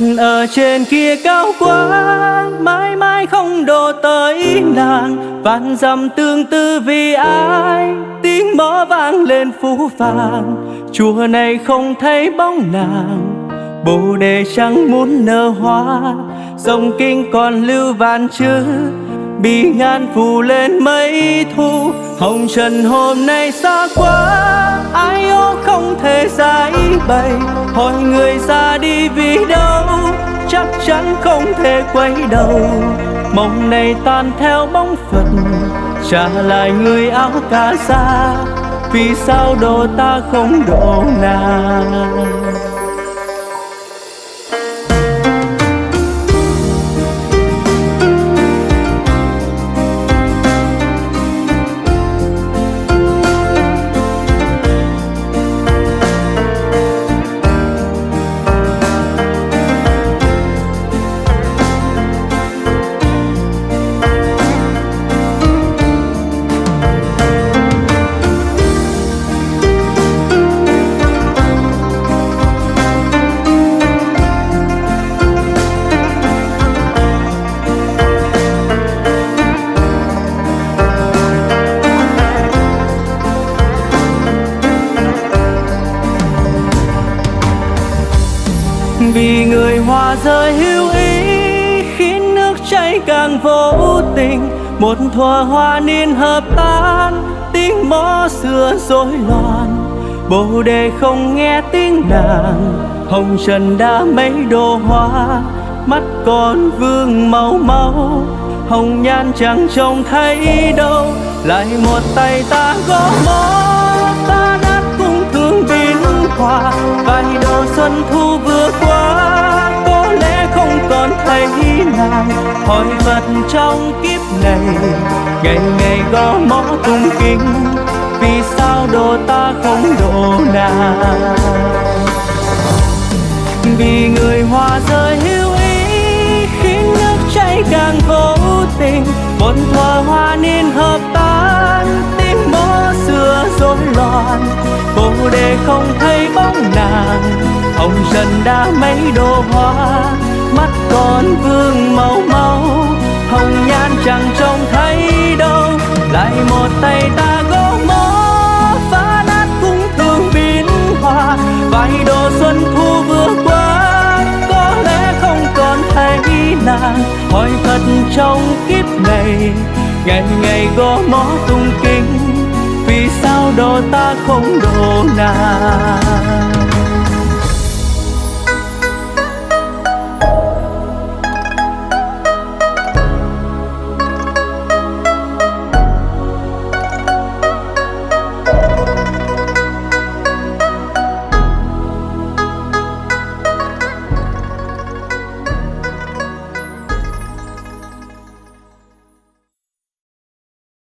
Phật ở trên kia cao quá Mãi mãi không đổ tới nàng Vạn dặm tương tư vì ai, Tiếng mõ vang lên phú vàng Chùa này không thấy bóng nàng, Bồ đề chẳng muốn nở hoa. Dòng kinh còn lưu vạn chữ Bị ngàn phủ lên mấy thu. Hồng trần hôm nay xa quá, Ai ô không thể giải bày. Hỏi người ra đi vì đâu, Chắc chắn không thể quay đầu. Mộng này tan theo bóng phật Trả lại người áo cà sa. Vì sao đồ ta không độ nàng? Vì người hoa rơi hữu ý. Khiến nước chảy càng vô tình, một thuở hoa niên hợp tan, tiếng mõ xưa rối loạn. Bồ đề không nghe tiếng nàng, hồng trần đã mấy đồ hoa. Mắt còn vương màu máu hồng nhan chẳng trông thấy đâu. Lại một tay ta gõ mõ. Hỏi phật trong kiếp này, ngày ngày gõ mõ tung kinh vì sao độ ta không độ nàng? Vì người hoa rơi hữu ý khiến nước chảy càng vô tình một thuở hoa niên hợp tan tiếng mõ xưa rối loạn. Bồ đề không thấy bóng nàng, hồng trần đã mấy đồ hoa mắt còn vương màu máu, hồng nhan chẳng trông thấy đâu. Lại một tay ta gõ mõ, phá nát cung thương biến hoa vài độ xuân thu vừa qua, có lẽ không còn thấy nàng. Hỏi thật trong kiếp này, ngày ngày gõ mõ tung kinh, vì sao đồ ta không đồ nàng?